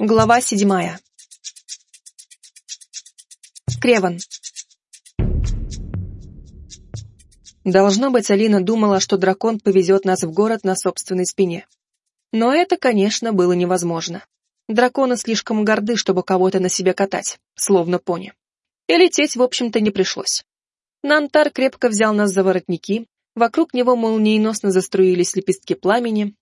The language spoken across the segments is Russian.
Глава седьмая. Креван. Должно быть, Алина думала, что дракон повезет нас в город на собственной спине. Но это, конечно, было невозможно. Драконы слишком горды, чтобы кого-то на себе катать, словно пони. И лететь, в общем-то, не пришлось. Нантар крепко взял нас за воротники, вокруг него молниеносно заструились лепестки пламени,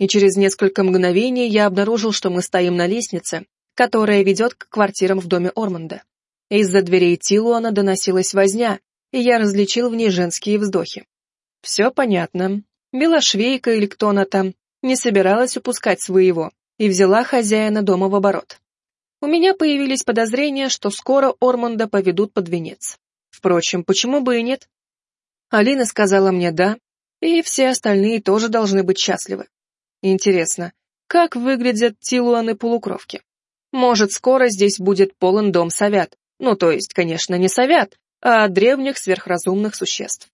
и через несколько мгновений я обнаружил, что мы стоим на лестнице, которая ведет к квартирам в доме Орманда. Из-за дверей Тилуана доносилась возня, и я различил в ней женские вздохи. Все понятно. Белошвейка или кто она там не собиралась упускать своего и взяла хозяина дома в оборот. У меня появились подозрения, что скоро Орманда поведут под венец. Впрочем, почему бы и нет? Алина сказала мне «да», и все остальные тоже должны быть счастливы. Интересно, как выглядят тилуаны-полукровки? Может, скоро здесь будет полон дом совят. Ну, то есть, конечно, не совят, а древних сверхразумных существ.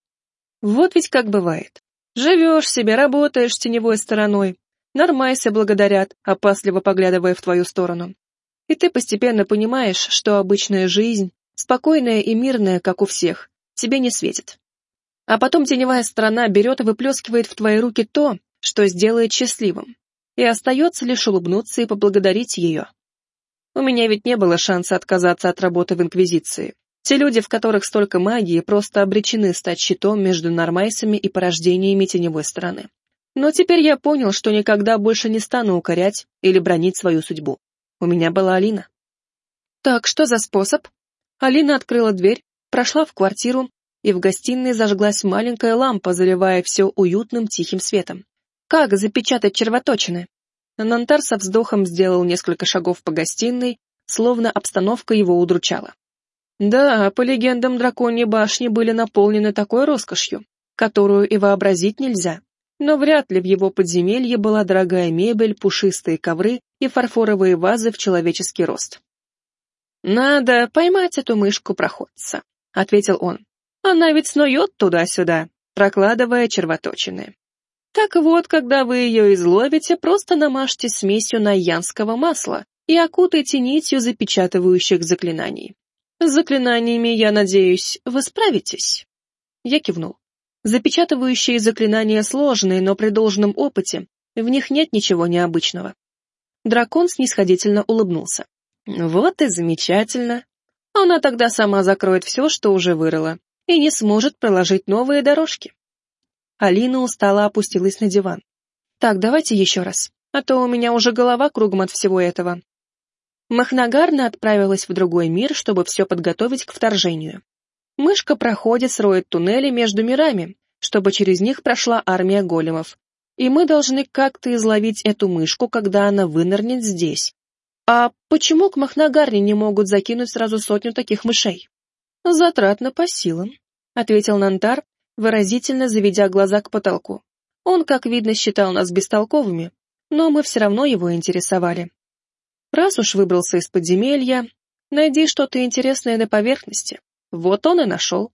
Вот ведь как бывает. Живешь себе, работаешь теневой стороной, нормайся благодарят, опасливо поглядывая в твою сторону. И ты постепенно понимаешь, что обычная жизнь, спокойная и мирная, как у всех, тебе не светит. А потом теневая сторона берет и выплескивает в твои руки то, что сделает счастливым, и остается лишь улыбнуться и поблагодарить ее. У меня ведь не было шанса отказаться от работы в Инквизиции. Те люди, в которых столько магии, просто обречены стать щитом между нормайсами и порождениями теневой стороны. Но теперь я понял, что никогда больше не стану укорять или бронить свою судьбу. У меня была Алина. Так, что за способ? Алина открыла дверь, прошла в квартиру, и в гостиной зажглась маленькая лампа, заливая все уютным тихим светом. Как запечатать червоточины? Нантар со вздохом сделал несколько шагов по гостиной, словно обстановка его удручала. Да, по легендам драконьи башни были наполнены такой роскошью, которую и вообразить нельзя. Но вряд ли в его подземелье была дорогая мебель, пушистые ковры и фарфоровые вазы в человеческий рост. «Надо поймать эту мышку-проходца», — ответил он. «Она ведь снует туда-сюда, прокладывая червоточины. Так вот, когда вы ее изловите, просто намажьте смесью найянского масла и окутайте нитью запечатывающих заклинаний. С заклинаниями, я надеюсь, вы справитесь?» Я кивнул. Запечатывающие заклинания сложные, но при должном опыте в них нет ничего необычного. Дракон снисходительно улыбнулся. «Вот и замечательно. Она тогда сама закроет все, что уже вырыла, и не сможет проложить новые дорожки. Алина устало опустилась на диван. «Так, давайте еще раз, а то у меня уже голова кругом от всего этого». Махнагарна отправилась в другой мир, чтобы все подготовить к вторжению. Мышка проходит, строит туннели между мирами, чтобы через них прошла армия големов. И мы должны как-то изловить эту мышку, когда она вынырнет здесь. А почему к Махнагарне не могут закинуть сразу сотню таких мышей? Затратно по силам, ответил Нантар, выразительно заведя глаза к потолку. Он, как видно, считал нас бестолковыми, но мы все равно его интересовали. Раз уж выбрался из подземелья, найди что-то интересное на поверхности. Вот он и нашел.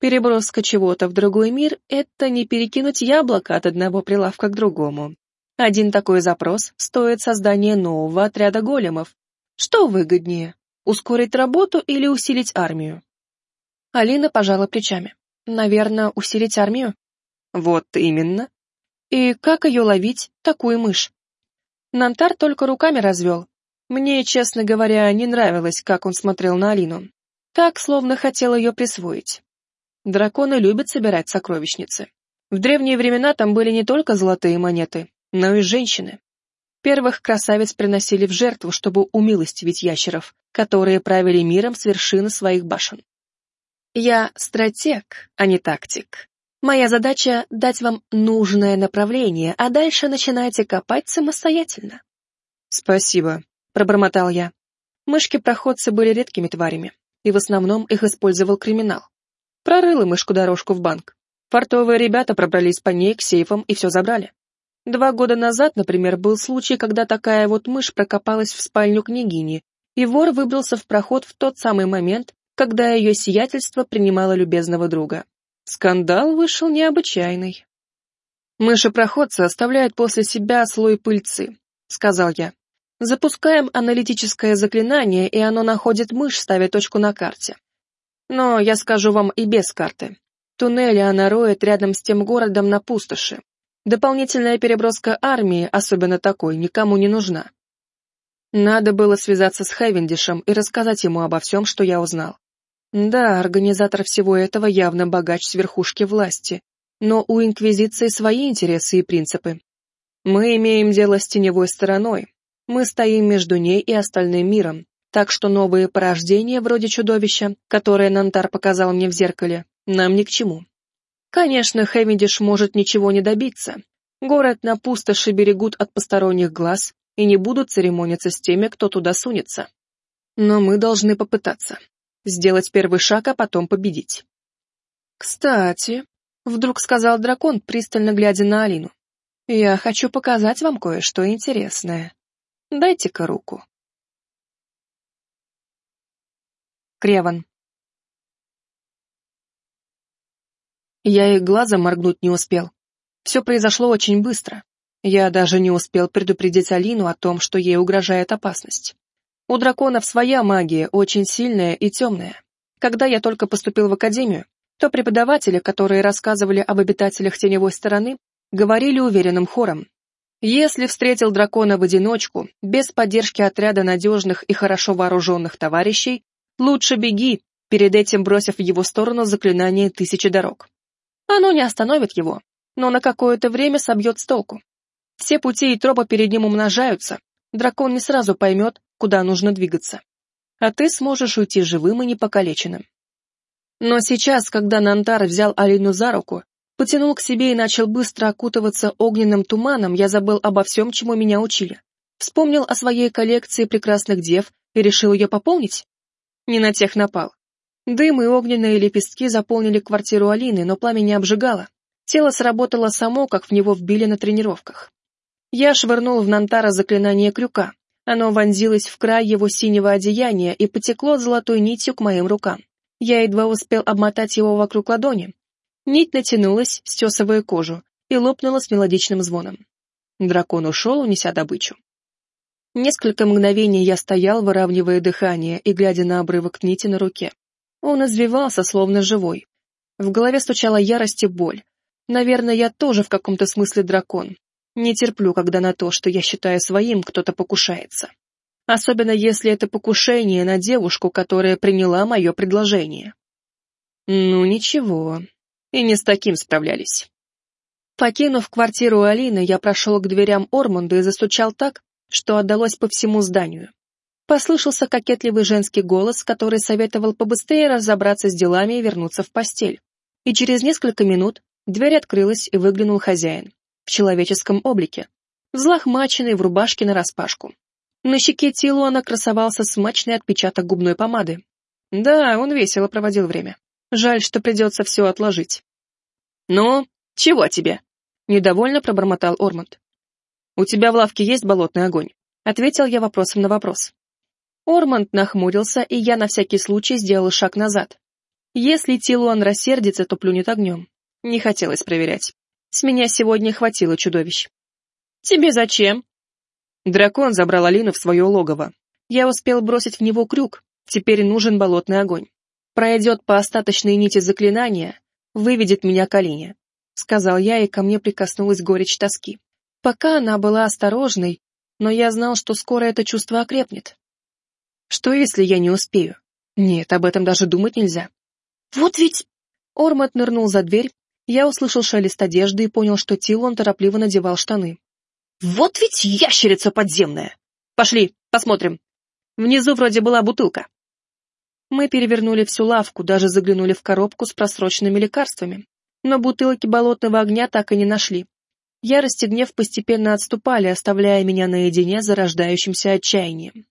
Переброска чего-то в другой мир — это не перекинуть яблоко от одного прилавка к другому. Один такой запрос стоит создания нового отряда големов. Что выгоднее, ускорить работу или усилить армию? Алина пожала плечами. Наверное, усилить армию? Вот именно. И как ее ловить, такую мышь? Нантар только руками развел. Мне, честно говоря, не нравилось, как он смотрел на Алину. Так, словно хотел ее присвоить. Драконы любят собирать сокровищницы. В древние времена там были не только золотые монеты, но и женщины. Первых красавиц приносили в жертву, чтобы умилостивить ящеров, которые правили миром с вершины своих башен. Я стратег, а не тактик. Моя задача — дать вам нужное направление, а дальше начинайте копать самостоятельно. Спасибо, пробормотал я. Мышки-проходцы были редкими тварями, и в основном их использовал криминал. Прорыла мышку-дорожку в банк. Фартовые ребята пробрались по ней к сейфам и все забрали. Два года назад, например, был случай, когда такая вот мышь прокопалась в спальню княгини, и вор выбрался в проход в тот самый момент, когда ее сиятельство принимало любезного друга. Скандал вышел необычайный. «Мыши-проходцы оставляют после себя слой пыльцы», — сказал я. Запускаем аналитическое заклинание, и оно находит мышь, ставя точку на карте. Но я скажу вам и без карты. Туннели она роет рядом с тем городом на пустоши. Дополнительная переброска армии, особенно такой, никому не нужна. Надо было связаться с Хевендишем и рассказать ему обо всем, что я узнал. Да, организатор всего этого явно богач с верхушки власти, но у Инквизиции свои интересы и принципы. Мы имеем дело с теневой стороной, мы стоим между ней и остальным миром, так что новые порождения вроде чудовища, которое Нантар показал мне в зеркале, нам ни к чему. Конечно, Хевендиш может ничего не добиться. Город на пустоши берегут от посторонних глаз и не будут церемониться с теми, кто туда сунется. Но мы должны попытаться. Сделать первый шаг, а потом победить. «Кстати», — вдруг сказал дракон, пристально глядя на Алину, «я хочу показать вам кое-что интересное». Дайте-ка руку. Креван. Я и глазом моргнуть не успел. Все произошло очень быстро. Я даже не успел предупредить Алину о том, что ей угрожает опасность. У драконов своя магия, очень сильная и темная. Когда я только поступил в академию, то преподаватели, которые рассказывали об обитателях теневой стороны, говорили уверенным хором. Если встретил дракона в одиночку, без поддержки отряда надежных и хорошо вооруженных товарищей, лучше беги, перед этим бросив в его сторону заклинание тысячи дорог. Оно не остановит его, но на какое-то время собьет с толку. Все пути и тропы перед ним умножаются, дракон не сразу поймет, куда нужно двигаться. А ты сможешь уйти живым и непокалеченным. Но сейчас, когда Нантар взял Алину за руку, Потянул к себе и начал быстро окутываться огненным туманом, я забыл обо всем, чему меня учили. Вспомнил о своей коллекции прекрасных дев и решил ее пополнить? Не на тех напал. Дым и огненные лепестки заполнили квартиру Алины, но пламя не обжигало. Тело сработало само, как в него вбили на тренировках. Я швырнул в Нантара заклинание крюка. Оно вонзилось в край его синего одеяния и потекло золотой нитью к моим рукам. Я едва успел обмотать его вокруг ладони, Нить натянулась, стесывая кожу, и лопнула с мелодичным звоном. Дракон ушел, унеся добычу. Несколько мгновений я стоял, выравнивая дыхание и глядя на обрывок нити на руке. Он извивался, словно живой. В голове стучала ярость и боль. Наверное, я тоже в каком-то смысле дракон. Не терплю, когда на то, что я считаю своим, кто-то покушается. Особенно если это покушение на девушку, которая приняла мое предложение. Ну ничего, и не с таким справлялись. Покинув квартиру Алины, я прошел к дверям Ормунда и застучал так, что отдалось по всему зданию. Послышался кокетливый женский голос, который советовал побыстрее разобраться с делами и вернуться в постель. И через несколько минут дверь открылась и выглянул хозяин. В человеческом облике. Взлохмаченный в рубашке нараспашку. На щеке Тилуана красовался смачный отпечаток губной помады. Да, он весело проводил время. Жаль, что придется все отложить. «Ну, чего тебе?» — недовольно пробормотал Ормонд. «У тебя в лавке есть болотный огонь?» — ответил я вопросом на вопрос. Ормонд нахмурился, и я на всякий случай сделал шаг назад. Если Тилуан рассердится, то плюнет огнем. Не хотелось проверять. С меня сегодня хватило чудовищ. «Тебе зачем?» Дракон забрал Алину в свое логово. Я успел бросить в него крюк, теперь нужен болотный огонь пройдет по остаточной нити заклинания, выведет меня к Алине», — сказал я, и ко мне прикоснулась горечь тоски. Пока она была осторожной, но я знал, что скоро это чувство окрепнет. Что, если я не успею? Нет, об этом даже думать нельзя. Вот ведь... Ормат нырнул за дверь, я услышал шелест одежды и понял, что Тилон торопливо надевал штаны. «Вот ведь ящерица подземная! Пошли, посмотрим. Внизу вроде была бутылка». Мы перевернули всю лавку, даже заглянули в коробку с просроченными лекарствами. Но бутылки болотного огня так и не нашли. Ярость и гнев постепенно отступали, оставляя меня наедине с зарождающимся отчаянием.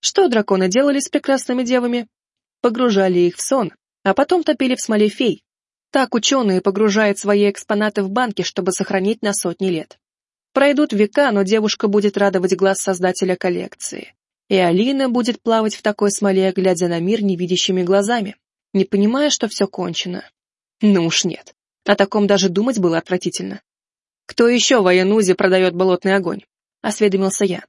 Что драконы делали с прекрасными девами? Погружали их в сон, а потом топили в смоле фей. Так ученые погружают свои экспонаты в банки, чтобы сохранить на сотни лет. Пройдут века, но девушка будет радовать глаз создателя коллекции. И Алина будет плавать в такой смоле, глядя на мир невидящими глазами, не понимая, что все кончено. Ну уж нет. О таком даже думать было отвратительно. «Кто еще в Аянузе продает болотный огонь?» — осведомился я.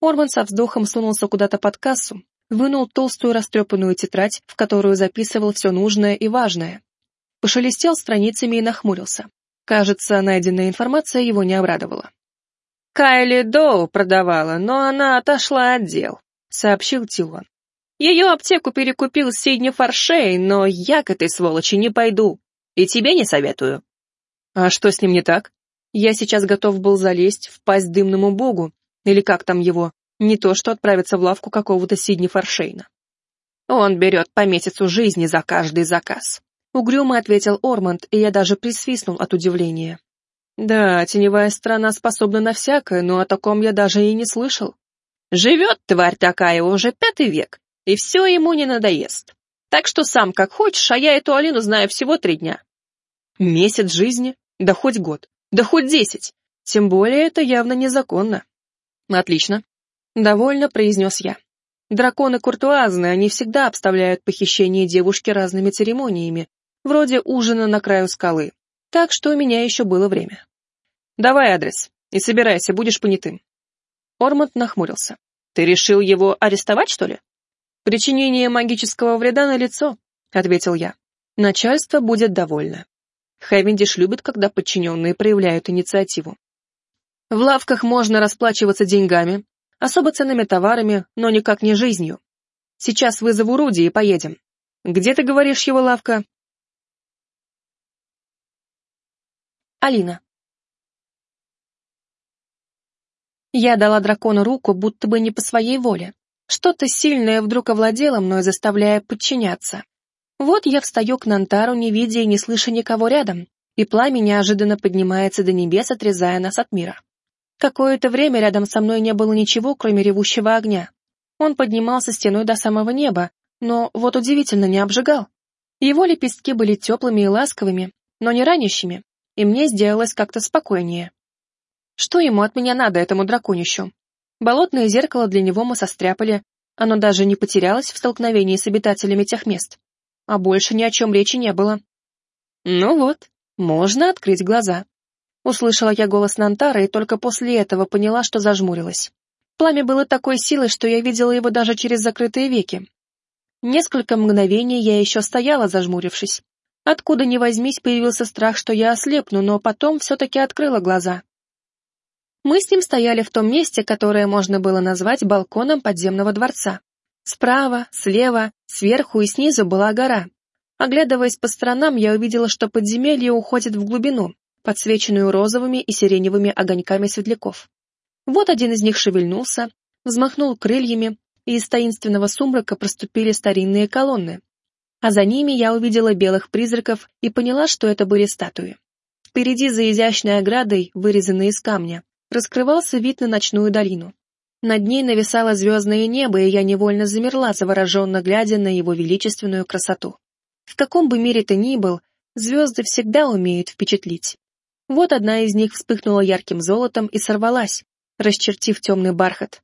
Орман со вздохом сунулся куда-то под кассу, вынул толстую растрепанную тетрадь, в которую записывал все нужное и важное. Пошелестел страницами и нахмурился. Кажется, найденная информация его не обрадовала. «Кайли Доу продавала, но она отошла от дел», — сообщил Тилон. «Ее аптеку перекупил Сидни Фаршей, но я к этой сволочи не пойду. И тебе не советую». «А что с ним не так?» Я сейчас готов был залезть в пасть дымному богу, или как там его, не то что отправиться в лавку какого-то Сидни Фаршейна. Он берет по месяцу жизни за каждый заказ. Угрюмо ответил Орманд, и я даже присвистнул от удивления. Да, теневая страна способна на всякое, но о таком я даже и не слышал. Живет тварь такая уже пятый век, и все ему не надоест. Так что сам как хочешь, а я эту Алину знаю всего три дня. Месяц жизни? Да хоть год. Да хоть десять. Тем более это явно незаконно. Отлично. Довольно произнес я. Драконы куртуазные, они всегда обставляют похищение девушки разными церемониями, вроде ужина на краю скалы. Так что у меня еще было время. Давай адрес и собирайся, будешь понятым. Орманд нахмурился. Ты решил его арестовать, что ли? Причинение магического вреда на лицо, ответил я. Начальство будет довольно. Хэвендиш любит, когда подчиненные проявляют инициативу. В лавках можно расплачиваться деньгами, особо ценными товарами, но никак не жизнью. Сейчас вызову Руди и поедем. Где ты говоришь его лавка? Алина. Я дала дракону руку, будто бы не по своей воле. Что-то сильное вдруг овладело мной, заставляя подчиняться. Вот я встаю к Нантару, не видя и не слыша никого рядом, и пламя неожиданно поднимается до небес, отрезая нас от мира. Какое-то время рядом со мной не было ничего, кроме ревущего огня. Он поднимался стеной до самого неба, но вот удивительно не обжигал. Его лепестки были теплыми и ласковыми, но не ранящими, и мне сделалось как-то спокойнее. Что ему от меня надо, этому драконищу? Болотное зеркало для него мы состряпали, оно даже не потерялось в столкновении с обитателями тех мест а больше ни о чем речи не было. Ну вот, можно открыть глаза. Услышала я голос Нантара и только после этого поняла, что зажмурилась. Пламя было такой силой, что я видела его даже через закрытые веки. Несколько мгновений я еще стояла, зажмурившись. Откуда ни возьмись, появился страх, что я ослепну, но потом все-таки открыла глаза. Мы с ним стояли в том месте, которое можно было назвать балконом подземного дворца. Справа, слева, сверху и снизу была гора. Оглядываясь по сторонам, я увидела, что подземелье уходит в глубину, подсвеченную розовыми и сиреневыми огоньками светляков. Вот один из них шевельнулся, взмахнул крыльями, и из таинственного сумрака проступили старинные колонны. А за ними я увидела белых призраков и поняла, что это были статуи. Впереди за изящной оградой, вырезанной из камня, раскрывался вид на ночную долину. Над ней нависало звездное небо, и я невольно замерла, завороженно глядя на его величественную красоту. В каком бы мире ты ни был, звезды всегда умеют впечатлить. Вот одна из них вспыхнула ярким золотом и сорвалась, расчертив темный бархат.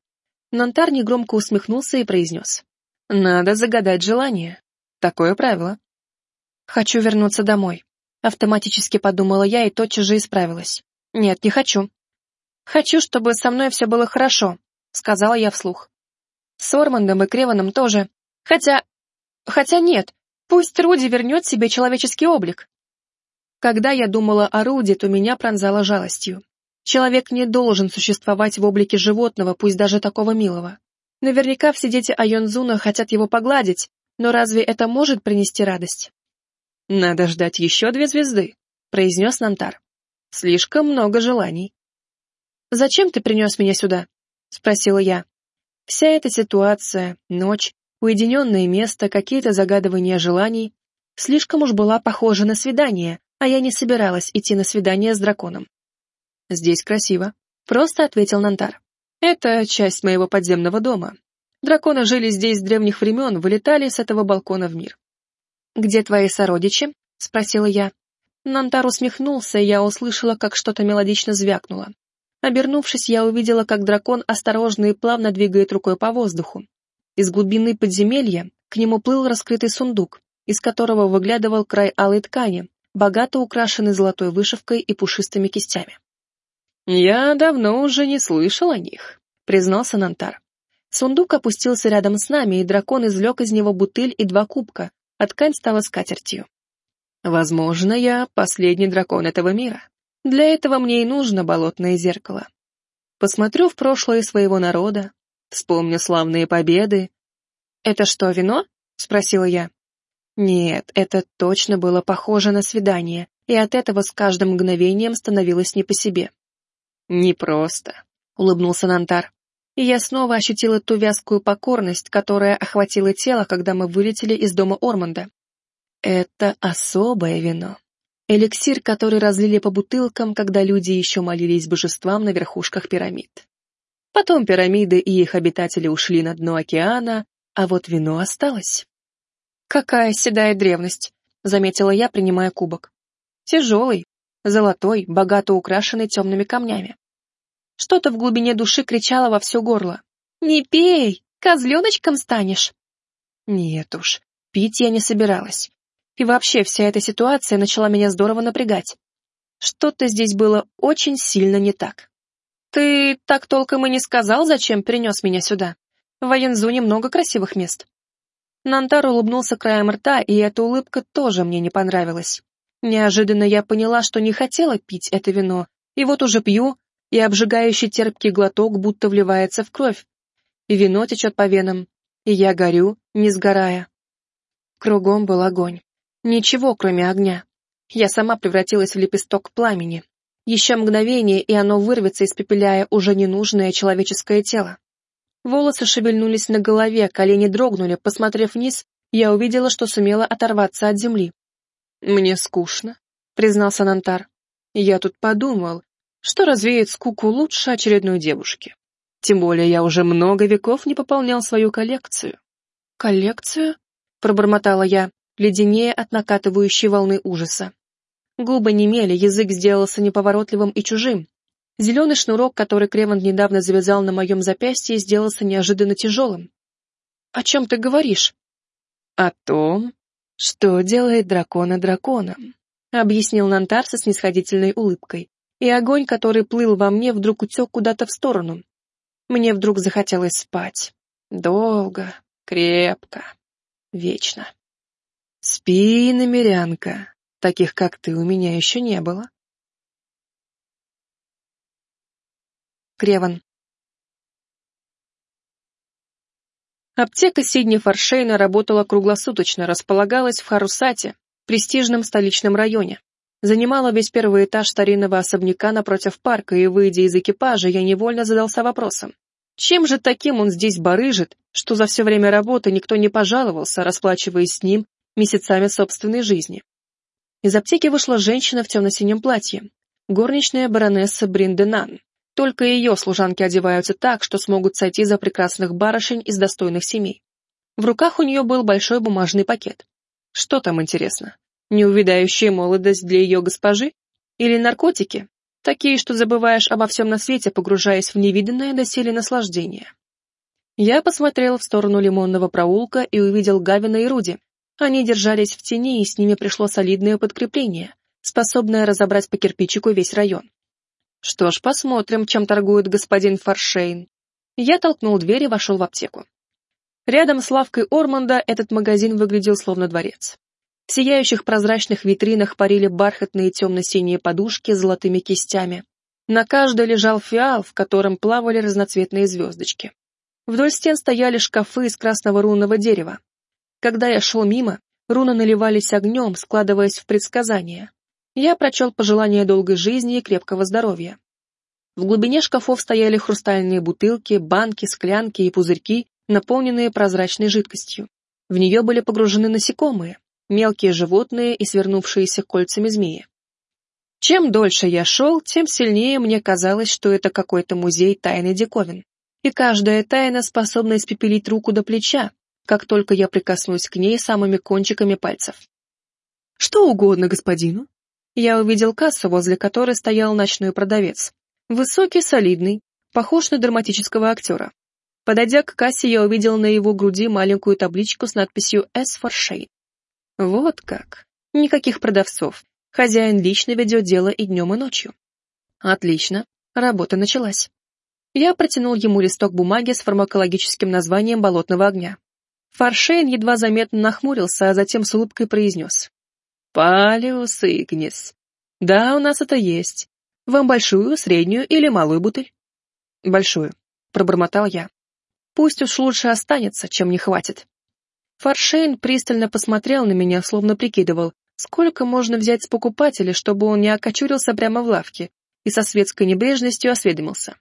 Нантар негромко усмехнулся и произнес. «Надо загадать желание. Такое правило». «Хочу вернуться домой», — автоматически подумала я и тотчас же исправилась. «Нет, не хочу. Хочу, чтобы со мной все было хорошо, сказала я вслух. С Ормандом и Креваном тоже. Хотя... Хотя нет, пусть Руди вернет себе человеческий облик. Когда я думала о Руди, то меня пронзало жалостью. Человек не должен существовать в облике животного, пусть даже такого милого. Наверняка все дети Айонзуна хотят его погладить, но разве это может принести радость? «Надо ждать еще две звезды», — произнес Нантар. «Слишком много желаний». «Зачем ты принес меня сюда?» спросила я. Вся эта ситуация, ночь, уединенное место, какие-то загадывания желаний, слишком уж была похожа на свидание, а я не собиралась идти на свидание с драконом. «Здесь красиво», — просто ответил Нантар. «Это часть моего подземного дома. Драконы жили здесь с древних времен, вылетали с этого балкона в мир». «Где твои сородичи?» — спросила я. Нантар усмехнулся, и я услышала, как что-то мелодично звякнуло. Обернувшись, я увидела, как дракон осторожно и плавно двигает рукой по воздуху. Из глубины подземелья к нему плыл раскрытый сундук, из которого выглядывал край алой ткани, богато украшенный золотой вышивкой и пушистыми кистями. «Я давно уже не слышал о них», — признался Нантар. Сундук опустился рядом с нами, и дракон извлек из него бутыль и два кубка, а ткань стала скатертью. Возможно, я последний дракон этого мира. Для этого мне и нужно болотное зеркало. Посмотрю в прошлое своего народа, вспомню славные победы. «Это что, вино?» — спросила я. Нет, это точно было похоже на свидание, и от этого с каждым мгновением становилось не по себе. «Непросто», — улыбнулся Нантар. И я снова ощутила ту вязкую покорность, которая охватила тело, когда мы вылетели из дома Орманда. Это особое вино. Эликсир, который разлили по бутылкам, когда люди еще молились божествам на верхушках пирамид. Потом пирамиды и их обитатели ушли на дно океана, а вот вино осталось. «Какая седая древность», — заметила я, принимая кубок. «Тяжелый, золотой, богато украшенный темными камнями. Что-то в глубине души кричало во все горло. «Не пей! Козленочком станешь!» Нет уж, пить я не собиралась. И вообще вся эта ситуация начала меня здорово напрягать. Что-то здесь было очень сильно не так. «Ты так толком и не сказал, зачем принес меня сюда? В Воензу немного красивых мест». Нантар улыбнулся краем рта, и эта улыбка тоже мне не понравилась. Неожиданно я поняла, что не хотела пить это вино, и вот уже пью, и обжигающий терпкий глоток будто вливается в кровь. И вино течет по венам, и я горю, не сгорая. Кругом был огонь. Ничего, кроме огня. Я сама превратилась в лепесток пламени. Еще мгновение, и оно вырвется, испепеляя уже ненужное человеческое тело. Волосы шевельнулись на голове, колени дрогнули, посмотрев вниз, я увидела, что сумела оторваться от земли. «Мне скучно», — признался Нантар. «Я тут подумал, что развеет скуку лучше очередной девушки. Тем более я уже много веков не пополнял свою коллекцию. «Коллекцию?» — пробормотала я, леденее от накатывающей волны ужаса. Губы немели, язык сделался неповоротливым и чужим. Зеленый шнурок, который Кревант недавно завязал на моем запястье, сделался неожиданно тяжелым. «О чем ты говоришь?» «О том, что делает дракона драконом», — объяснил Нантар со снисходительной улыбкой и огонь, который плыл во мне, вдруг утек куда-то в сторону. Мне вдруг захотелось спать. Долго, крепко, вечно. Спи, намерянка, таких, как ты, у меня еще не было. Креван. Аптека Сидни Форшейна работала круглосуточно, располагалась в Харусате, престижном столичном районе занимала весь первый этаж старинного особняка напротив парка, и, выйдя из экипажа, я невольно задался вопросом. Чем же таким он здесь барыжит, что за все время работы никто не пожаловался, расплачиваясь с ним месяцами собственной жизни? Из аптеки вышла женщина в темно-синем платье, горничная баронесса Бринденан. Только ее служанки одеваются так, что смогут сойти за прекрасных барышень из достойных семей. В руках у нее был большой бумажный пакет. Что там интересно? Неувидающая молодость для ее госпожи? Или наркотики? Такие, что забываешь обо всем на свете, погружаясь в невиданное доселе наслаждение. Я посмотрел в сторону лимонного проулка и увидел Гавина и Руди. Они держались в тени, и с ними пришло солидное подкрепление, способное разобрать по кирпичику весь район. Что ж, посмотрим, чем торгует господин Фаршейн. Я толкнул дверь и вошел в аптеку. Рядом с лавкой Орманда этот магазин выглядел словно дворец. В сияющих прозрачных витринах парили бархатные темно-синие подушки с золотыми кистями. На каждой лежал фиал, в котором плавали разноцветные звездочки. Вдоль стен стояли шкафы из красного рунного дерева. Когда я шел мимо, руны наливались огнем, складываясь в предсказания. Я прочел пожелания долгой жизни и крепкого здоровья. В глубине шкафов стояли хрустальные бутылки, банки, склянки и пузырьки, наполненные прозрачной жидкостью. В нее были погружены насекомые, мелкие животные и свернувшиеся кольцами змеи. Чем дольше я шел, тем сильнее мне казалось, что это какой-то музей тайны диковин. И каждая тайна способна испепелить руку до плеча, как только я прикоснусь к ней самыми кончиками пальцев. «Что угодно господину». Я увидел кассу, возле которой стоял ночной продавец. Высокий, солидный, похож на драматического актера. Подойдя к кассе, я увидел на его груди маленькую табличку с надписью «S for Shade». Вот как. Никаких продавцов. Хозяин лично ведет дело и днем, и ночью. Отлично. Работа началась. Я протянул ему листок бумаги с фармакологическим названием болотного огня. Фаршейн едва заметно нахмурился, а затем с улыбкой произнес. «Палеус игнис. Да, у нас это есть. Вам большую, среднюю или малую бутыль?» «Большую», — пробормотал я. «Пусть уж лучше останется, чем не хватит». Фаршейн пристально посмотрел на меня, словно прикидывал, сколько можно взять с покупателя, чтобы он не окочурился прямо в лавке, и со светской небрежностью осведомился.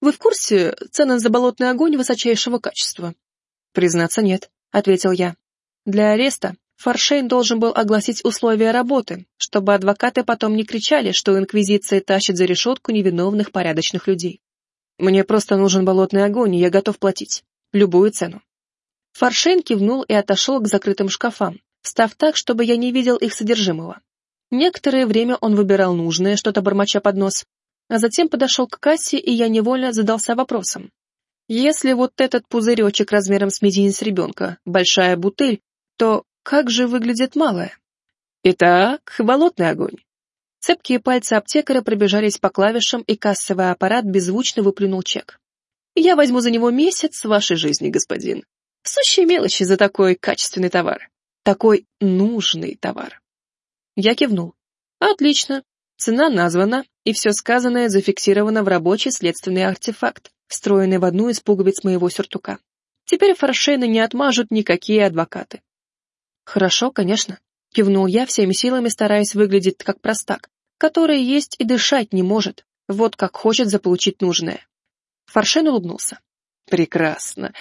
«Вы в курсе цены за болотный огонь высочайшего качества?» «Признаться, нет», — ответил я. «Для ареста Фаршейн должен был огласить условия работы, чтобы адвокаты потом не кричали, что Инквизиция тащит за решетку невиновных порядочных людей. Мне просто нужен болотный огонь, и я готов платить. Любую цену. Фаршейн кивнул и отошел к закрытым шкафам, став так, чтобы я не видел их содержимого. Некоторое время он выбирал нужное, что-то бормоча под нос, а затем подошел к кассе, и я невольно задался вопросом. Если вот этот пузыречек размером с мизинец ребенка, большая бутыль, то как же выглядит малая? Итак, болотный огонь. Цепкие пальцы аптекаря пробежались по клавишам, и кассовый аппарат беззвучно выплюнул чек. «Я возьму за него месяц вашей жизни, господин. Сущие мелочи за такой качественный товар. Такой нужный товар». Я кивнул. «Отлично. Цена названа, и все сказанное зафиксировано в рабочий следственный артефакт, встроенный в одну из пуговиц моего сюртука. Теперь Фаршейна не отмажут никакие адвокаты. «Хорошо, конечно», — кивнул я всеми силами, стараясь выглядеть как простак, который есть и дышать не может, вот как хочет заполучить нужное. Фаршен улыбнулся. «Прекрасно.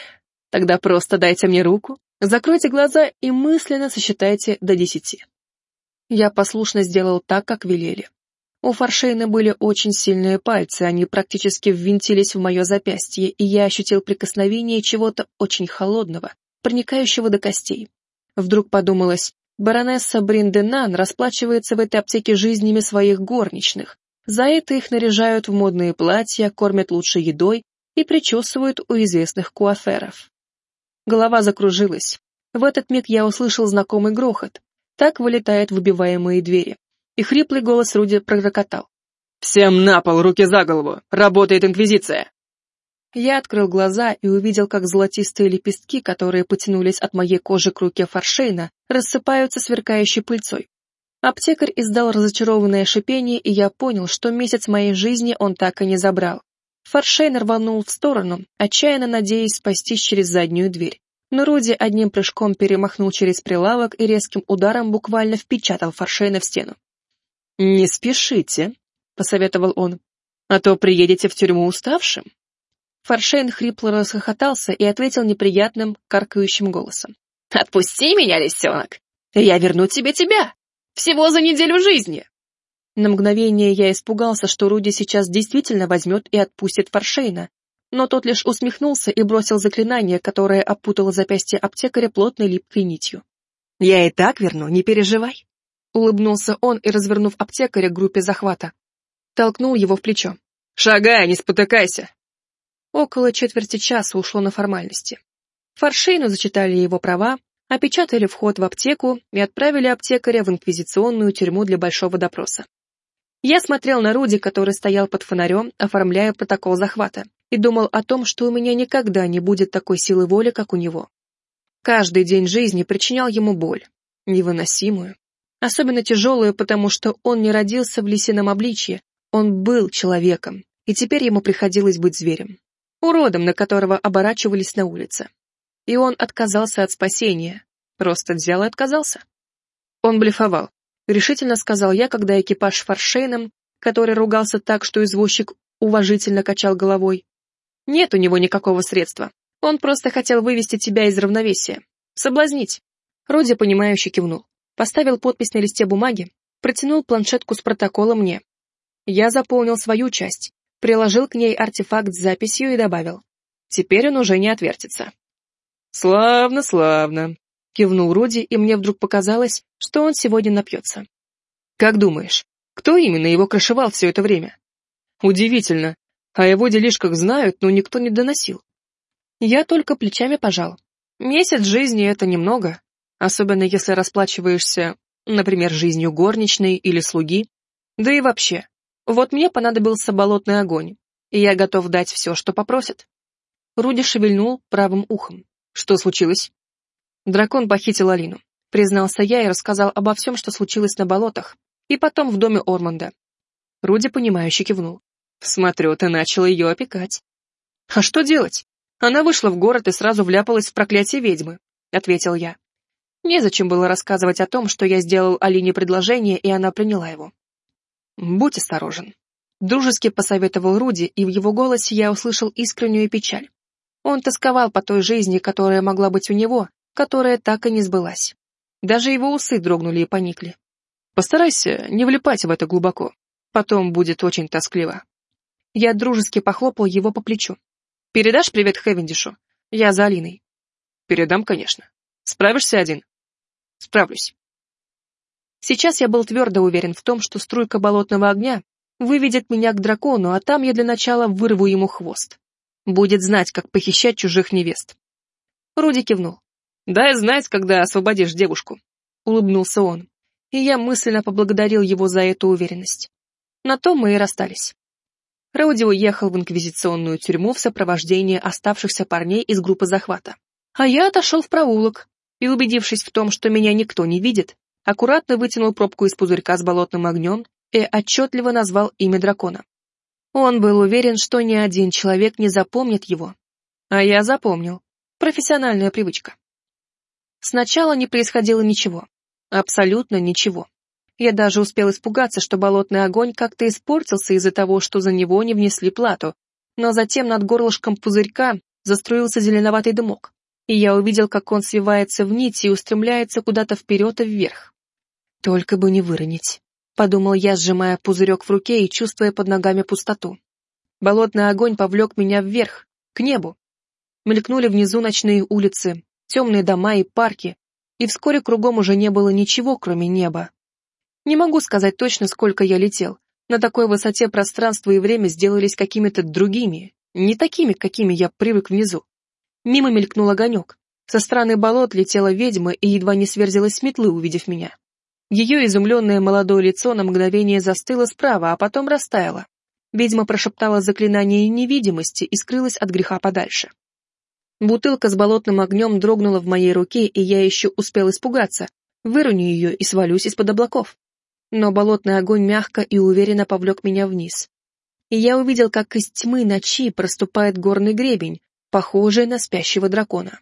Тогда просто дайте мне руку, закройте глаза и мысленно сосчитайте до десяти». Я послушно сделал так, как велели. У Фаршейна были очень сильные пальцы, они практически ввинтились в мое запястье, и я ощутил прикосновение чего-то очень холодного, проникающего до костей. Вдруг подумалось, баронесса Бринденан расплачивается в этой аптеке жизнями своих горничных. За это их наряжают в модные платья, кормят лучшей едой и причесывают у известных куаферов. Голова закружилась. В этот миг я услышал знакомый грохот. Так вылетают выбиваемые двери. И хриплый голос Руди пророкотал. «Всем на пол, руки за голову! Работает Инквизиция!» Я открыл глаза и увидел, как золотистые лепестки, которые потянулись от моей кожи к руке Фаршейна, рассыпаются сверкающей пыльцой. Аптекарь издал разочарованное шипение, и я понял, что месяц моей жизни он так и не забрал. Фаршейн рванул в сторону, отчаянно надеясь спастись через заднюю дверь. Но Руди одним прыжком перемахнул через прилавок и резким ударом буквально впечатал Фаршейна в стену. «Не спешите», — посоветовал он, — «а то приедете в тюрьму уставшим». Фаршейн хрипло расхохотался и ответил неприятным, каркающим голосом. «Отпусти меня, лисенок! Я верну тебе тебя! Всего за неделю жизни!» На мгновение я испугался, что Руди сейчас действительно возьмет и отпустит Фаршейна, но тот лишь усмехнулся и бросил заклинание, которое опутало запястье аптекаря плотной липкой нитью. «Я и так верну, не переживай!» Улыбнулся он и, развернув аптекаря к группе захвата, толкнул его в плечо. «Шагай, не спотыкайся! Около четверти часа ушло на формальности. Фаршейну зачитали его права, опечатали вход в аптеку и отправили аптекаря в инквизиционную тюрьму для большого допроса. Я смотрел на Руди, который стоял под фонарем, оформляя протокол захвата, и думал о том, что у меня никогда не будет такой силы воли, как у него. Каждый день жизни причинял ему боль, невыносимую, особенно тяжелую, потому что он не родился в лисином обличье, он был человеком, и теперь ему приходилось быть зверем уродом, на которого оборачивались на улице. И он отказался от спасения, просто взял и отказался. Он блефовал, решительно сказал я, когда экипаж Фаршейном, который ругался так, что извозчик уважительно качал головой. Нет у него никакого средства, он просто хотел вывести тебя из равновесия, соблазнить. Роди, понимающе кивнул, поставил подпись на листе бумаги, протянул планшетку с протоколом мне. Я заполнил свою часть, приложил к ней артефакт с записью и добавил. Теперь он уже не отвертится. «Славно, славно», — кивнул Руди, и мне вдруг показалось, что он сегодня напьется. «Как думаешь, кто именно его крышевал все это время?» «Удивительно. О его делишках знают, но никто не доносил». Я только плечами пожал. Месяц жизни — это немного, особенно если расплачиваешься, например, жизнью горничной или слуги. Да и вообще, вот мне понадобился болотный огонь, и я готов дать все, что попросят. Руди шевельнул правым ухом. Что случилось? Дракон похитил Алину. Признался я и рассказал обо всем, что случилось на болотах, и потом в доме Орманда. Руди, понимающе кивнул. Смотрю, ты начал ее опекать. А что делать? Она вышла в город и сразу вляпалась в проклятие ведьмы, ответил я. Незачем было рассказывать о том, что я сделал Алине предложение, и она приняла его. Будь осторожен. Дружески посоветовал Руди, и в его голосе я услышал искреннюю печаль. Он тосковал по той жизни, которая могла быть у него, которая так и не сбылась. Даже его усы дрогнули и поникли. Постарайся не влипать в это глубоко. Потом будет очень тоскливо. Я дружески похлопал его по плечу. «Передашь привет Хевендишу? Я за Алиной». «Передам, конечно. Справишься один?» «Справлюсь». Сейчас я был твердо уверен в том, что струйка болотного огня выведет меня к дракону, а там я для начала вырву ему хвост. Будет знать, как похищать чужих невест. Руди кивнул. «Дай знать, когда освободишь девушку», — улыбнулся он, и я мысленно поблагодарил его за эту уверенность. На том мы и расстались. Роуди уехал в инквизиционную тюрьму в сопровождении оставшихся парней из группы захвата. А я отошел в проулок и, убедившись в том, что меня никто не видит, аккуратно вытянул пробку из пузырька с болотным огнем и отчетливо назвал имя дракона. Он был уверен, что ни один человек не запомнит его. А я запомнил. Профессиональная привычка. Сначала не происходило ничего. Абсолютно ничего. Я даже успел испугаться, что болотный огонь как-то испортился из-за того, что за него не внесли плату, но затем над горлышком пузырька заструился зеленоватый дымок, и я увидел, как он свивается в нить и устремляется куда-то вперед и вверх. Только бы не выронить, подумал я, сжимая пузырек в руке и чувствуя под ногами пустоту. Болотный огонь повлек меня вверх, к небу. Мелькнули внизу ночные улицы, темные дома и парки, и вскоре кругом уже не было ничего, кроме неба. Не могу сказать точно, сколько я летел. На такой высоте пространство и время сделались какими-то другими, не такими, какими я привык внизу. Мимо мелькнул огонек. Со стороны болот летела ведьма и едва не сверзилась с метлы, увидев меня. Ее изумленное молодое лицо на мгновение застыло справа, а потом растаяло. Ведьма прошептала заклинание невидимости и скрылась от греха подальше. Бутылка с болотным огнем дрогнула в моей руке, и я еще успел испугаться. Выроню ее и свалюсь из-под облаков. Но болотный огонь мягко и уверенно повлек меня вниз. И я увидел, как из тьмы ночи проступает горный гребень, похожий на спящего дракона.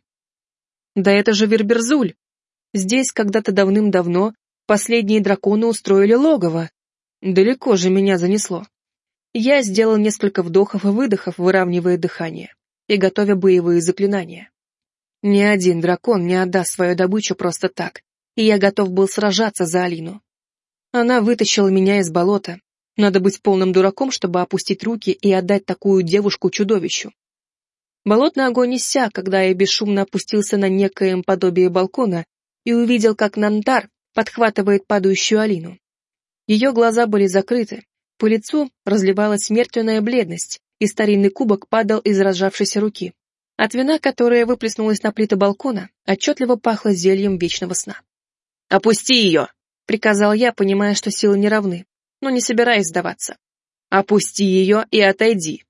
Да это же Верберзуль! Здесь когда-то давным-давно последние драконы устроили логово. Далеко же меня занесло. Я сделал несколько вдохов и выдохов, выравнивая дыхание и готовя боевые заклинания. Ни один дракон не отдаст свою добычу просто так, и я готов был сражаться за Алину. Она вытащила меня из болота. Надо быть полным дураком, чтобы опустить руки и отдать такую девушку чудовищу. Болотный огонь иссяк, когда я бесшумно опустился на некоем подобие балкона и увидел, как Нантар подхватывает падающую Алину. Ее глаза были закрыты, по лицу разливалась мертвенная бледность, и старинный кубок падал из разжавшейся руки. От вина, которая выплеснулась на плиты балкона, отчетливо пахло зельем вечного сна. «Опусти ее!» — приказал я, понимая, что силы не равны, но не собираясь сдаваться. «Опусти ее и отойди!»